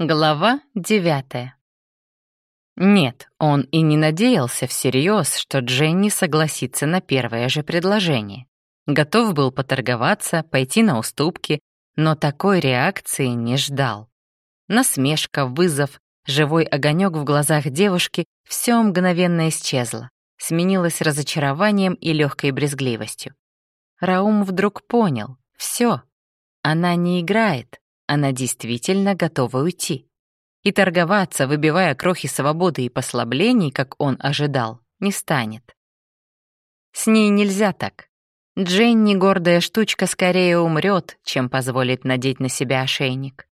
Глава девятая. Нет, он и не надеялся всерьез, что Дженни согласится на первое же предложение. Готов был поторговаться, пойти на уступки, но такой реакции не ждал. Насмешка, вызов, живой огонек в глазах девушки — все мгновенно исчезло, сменилось разочарованием и легкой брезгливостью. Раум вдруг понял — все, она не играет, она действительно готова уйти. И торговаться, выбивая крохи свободы и послаблений, как он ожидал, не станет. С ней нельзя так. Дженни, гордая штучка, скорее умрет, чем позволит надеть на себя ошейник.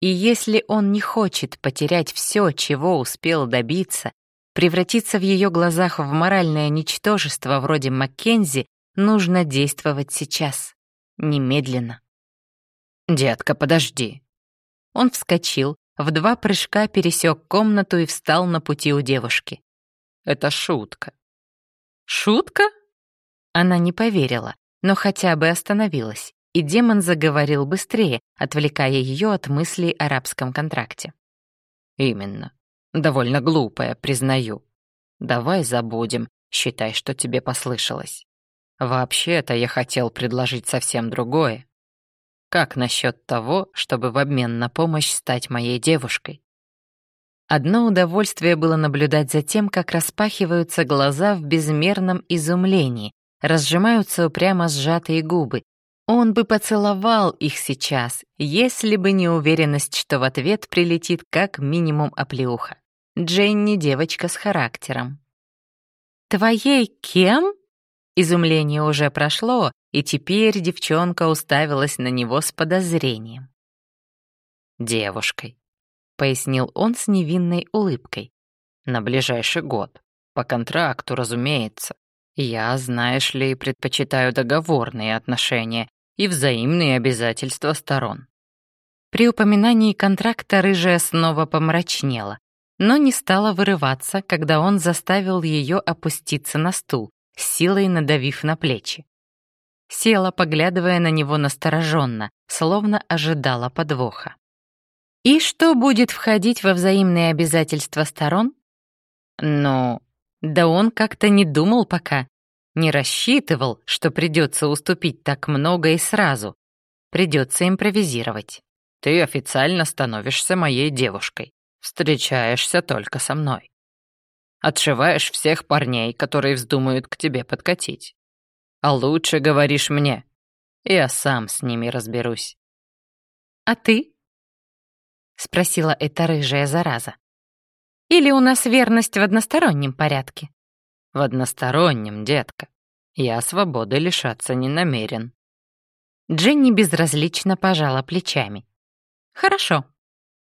И если он не хочет потерять все, чего успел добиться, превратиться в ее глазах в моральное ничтожество вроде Маккензи, нужно действовать сейчас, немедленно. «Детка, подожди». Он вскочил, в два прыжка пересек комнату и встал на пути у девушки. «Это шутка». «Шутка?» Она не поверила, но хотя бы остановилась, и демон заговорил быстрее, отвлекая ее от мыслей о арабском контракте. «Именно. Довольно глупая, признаю. Давай забудем, считай, что тебе послышалось. Вообще-то я хотел предложить совсем другое. Как насчет того, чтобы в обмен на помощь стать моей девушкой? Одно удовольствие было наблюдать за тем, как распахиваются глаза в безмерном изумлении, разжимаются упрямо сжатые губы. Он бы поцеловал их сейчас, если бы не уверенность, что в ответ прилетит как минимум оплеуха. Дженни — девочка с характером. «Твоей кем?» Изумление уже прошло, и теперь девчонка уставилась на него с подозрением. «Девушкой», — пояснил он с невинной улыбкой. «На ближайший год. По контракту, разумеется. Я, знаешь ли, предпочитаю договорные отношения и взаимные обязательства сторон». При упоминании контракта рыжая снова помрачнела, но не стала вырываться, когда он заставил ее опуститься на стул, силой надавив на плечи. Села, поглядывая на него настороженно, словно ожидала подвоха. И что будет входить во взаимные обязательства сторон? Ну, да он как-то не думал пока, не рассчитывал, что придется уступить так много и сразу. Придется импровизировать. Ты официально становишься моей девушкой. Встречаешься только со мной. Отшиваешь всех парней, которые вздумают к тебе подкатить. А лучше говоришь мне. Я сам с ними разберусь. А ты? Спросила эта рыжая зараза. Или у нас верность в одностороннем порядке? В одностороннем, детка. Я свободы лишаться не намерен. Дженни безразлично пожала плечами. Хорошо.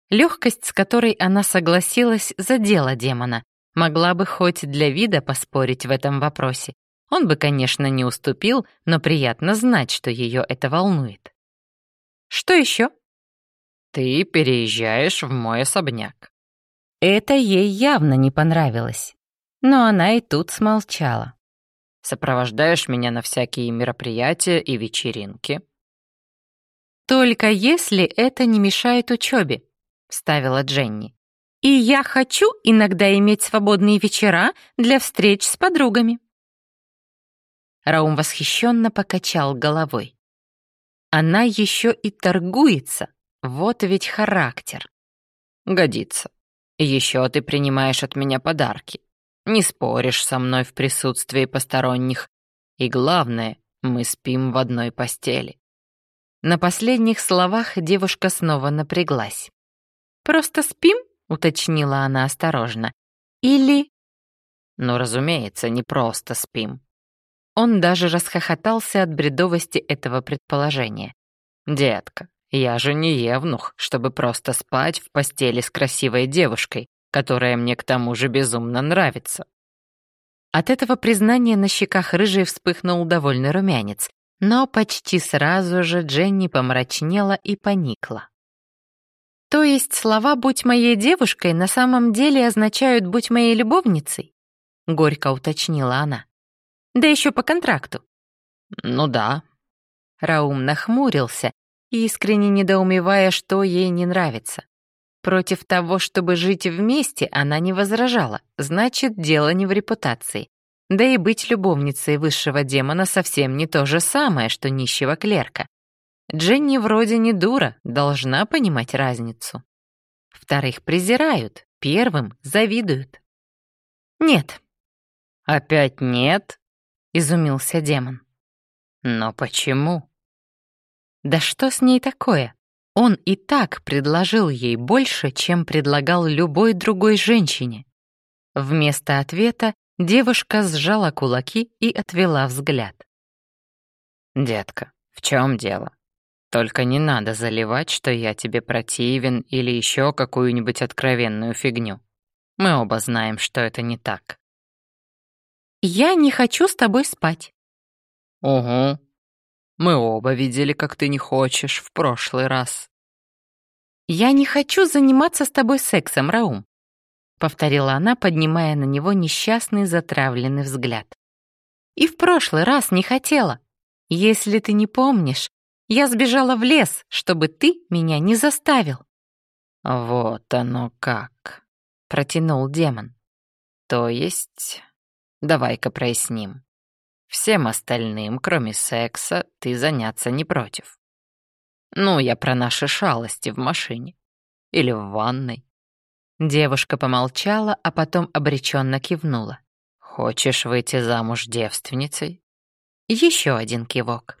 Легкость, с которой она согласилась, задела демона, Могла бы хоть для вида поспорить в этом вопросе. Он бы, конечно, не уступил, но приятно знать, что ее это волнует. Что еще? Ты переезжаешь в мой особняк. Это ей явно не понравилось. Но она и тут смолчала. Сопровождаешь меня на всякие мероприятия и вечеринки. Только если это не мешает учебе, вставила Дженни. И я хочу иногда иметь свободные вечера для встреч с подругами. Раум восхищенно покачал головой. Она еще и торгуется, вот ведь характер. Годится. Еще ты принимаешь от меня подарки. Не споришь со мной в присутствии посторонних. И главное, мы спим в одной постели. На последних словах девушка снова напряглась. «Просто спим?» — уточнила она осторожно. «Или...» «Ну, разумеется, не просто спим». Он даже расхохотался от бредовости этого предположения. «Детка, я же не евнух, чтобы просто спать в постели с красивой девушкой, которая мне к тому же безумно нравится». От этого признания на щеках рыжей вспыхнул довольный румянец, но почти сразу же Дженни помрачнела и поникла. То есть слова «будь моей девушкой» на самом деле означают «будь моей любовницей»? Горько уточнила она. Да еще по контракту. Ну да. Раум нахмурился, искренне недоумевая, что ей не нравится. Против того, чтобы жить вместе, она не возражала, значит, дело не в репутации. Да и быть любовницей высшего демона совсем не то же самое, что нищего клерка. Дженни вроде не дура, должна понимать разницу. Вторых презирают, первым завидуют. «Нет». «Опять нет?» — изумился демон. «Но почему?» «Да что с ней такое? Он и так предложил ей больше, чем предлагал любой другой женщине». Вместо ответа девушка сжала кулаки и отвела взгляд. «Детка, в чем дело? Только не надо заливать, что я тебе противен или еще какую-нибудь откровенную фигню. Мы оба знаем, что это не так». «Я не хочу с тобой спать». «Угу. Мы оба видели, как ты не хочешь в прошлый раз». «Я не хочу заниматься с тобой сексом, Раум», — повторила она, поднимая на него несчастный затравленный взгляд. «И в прошлый раз не хотела. Если ты не помнишь, я сбежала в лес, чтобы ты меня не заставил». «Вот оно как», — протянул демон. «То есть Давай-ка проясним. Всем остальным, кроме секса, ты заняться не против. Ну, я про наши шалости в машине. Или в ванной. Девушка помолчала, а потом обреченно кивнула. Хочешь выйти замуж девственницей? Еще один кивок.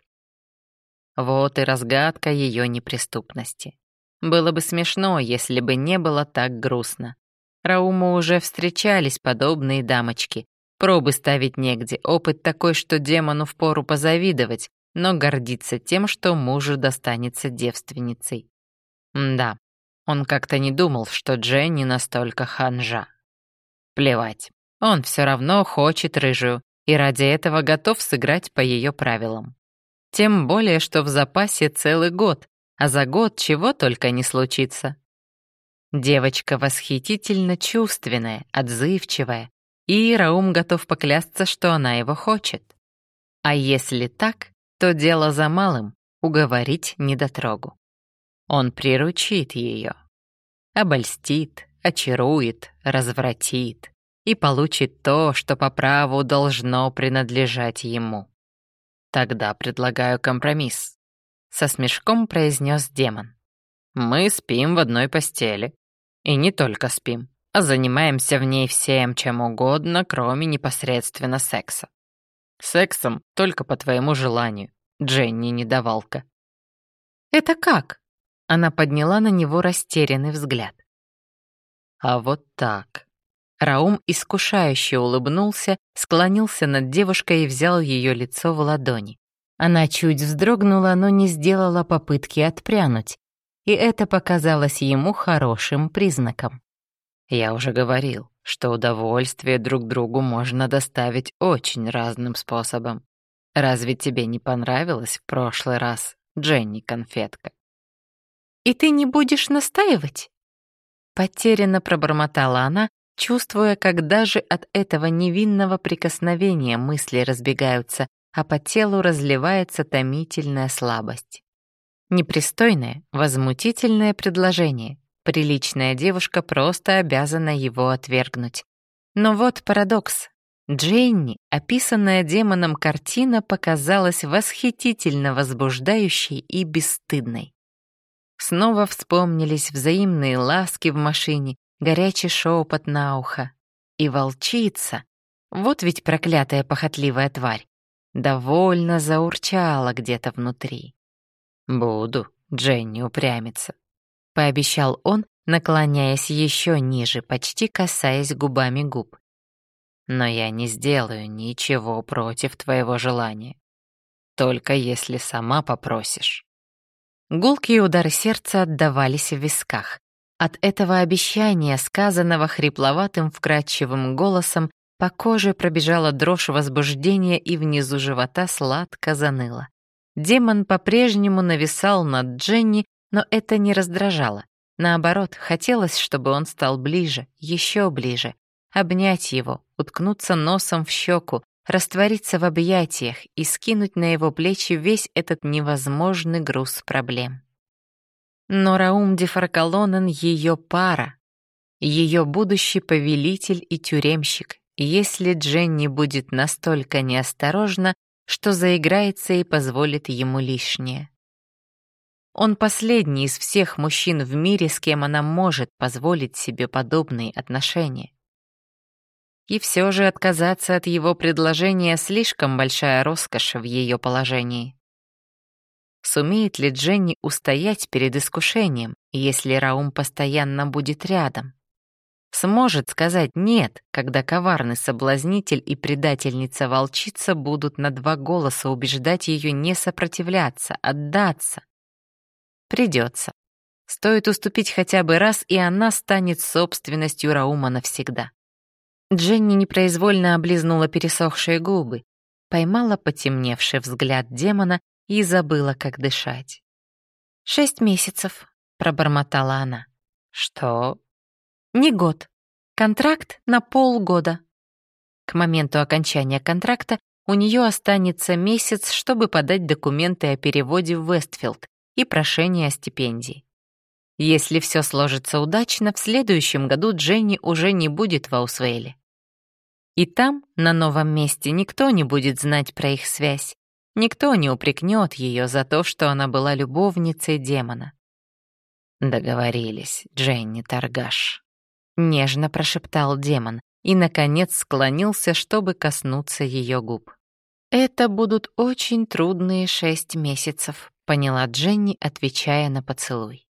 Вот и разгадка ее неприступности. Было бы смешно, если бы не было так грустно. Рауму уже встречались подобные дамочки, Пробы ставить негде, опыт такой, что демону впору позавидовать, но гордиться тем, что мужу достанется девственницей. да, он как-то не думал, что Дженни настолько ханжа. Плевать, он все равно хочет рыжую и ради этого готов сыграть по ее правилам. Тем более, что в запасе целый год, а за год чего только не случится. Девочка восхитительно чувственная, отзывчивая, и Раум готов поклясться, что она его хочет. А если так, то дело за малым — уговорить недотрогу. Он приручит ее, обольстит, очарует, развратит и получит то, что по праву должно принадлежать ему. Тогда предлагаю компромисс. Со смешком произнес демон. Мы спим в одной постели. И не только спим а занимаемся в ней всем, чем угодно, кроме непосредственно секса. Сексом только по твоему желанию, Дженни недовалка. «Это как?» Она подняла на него растерянный взгляд. «А вот так». Раум искушающе улыбнулся, склонился над девушкой и взял ее лицо в ладони. Она чуть вздрогнула, но не сделала попытки отпрянуть, и это показалось ему хорошим признаком. Я уже говорил, что удовольствие друг другу можно доставить очень разным способом. Разве тебе не понравилось в прошлый раз, Дженни конфетка? И ты не будешь настаивать? Потерянно пробормотала она, чувствуя, как даже от этого невинного прикосновения мысли разбегаются, а по телу разливается томительная слабость. Непристойное, возмутительное предложение, Приличная девушка просто обязана его отвергнуть. Но вот парадокс. Дженни, описанная демоном картина, показалась восхитительно возбуждающей и бесстыдной. Снова вспомнились взаимные ласки в машине, горячий шепот на ухо. И волчица, вот ведь проклятая похотливая тварь, довольно заурчала где-то внутри. «Буду, Дженни упрямится. — пообещал он, наклоняясь еще ниже, почти касаясь губами губ. «Но я не сделаю ничего против твоего желания. Только если сама попросишь». Гулкие удары сердца отдавались в висках. От этого обещания, сказанного хрипловатым вкрадчивым голосом, по коже пробежала дрожь возбуждения и внизу живота сладко заныло. Демон по-прежнему нависал над Дженни, но это не раздражало. Наоборот, хотелось, чтобы он стал ближе, еще ближе, обнять его, уткнуться носом в щеку, раствориться в объятиях и скинуть на его плечи весь этот невозможный груз проблем. Но Раум Дефаркалонен — ее пара, ее будущий повелитель и тюремщик, если Дженни будет настолько неосторожна, что заиграется и позволит ему лишнее. Он последний из всех мужчин в мире, с кем она может позволить себе подобные отношения. И все же отказаться от его предложения слишком большая роскошь в ее положении. Сумеет ли Дженни устоять перед искушением, если Раум постоянно будет рядом? Сможет сказать «нет», когда коварный соблазнитель и предательница-волчица будут на два голоса убеждать ее не сопротивляться, отдаться? Придется. Стоит уступить хотя бы раз, и она станет собственностью Раума навсегда. Дженни непроизвольно облизнула пересохшие губы, поймала потемневший взгляд демона и забыла, как дышать. «Шесть месяцев», — пробормотала она. «Что?» «Не год. Контракт на полгода». К моменту окончания контракта у нее останется месяц, чтобы подать документы о переводе в Вестфилд и прошение о стипендии. Если все сложится удачно, в следующем году Дженни уже не будет в Аусвейле. И там, на новом месте, никто не будет знать про их связь. Никто не упрекнет ее за то, что она была любовницей демона. «Договорились, Дженни Торгаш», — нежно прошептал демон и, наконец, склонился, чтобы коснуться ее губ. «Это будут очень трудные шесть месяцев», — поняла Дженни, отвечая на поцелуй.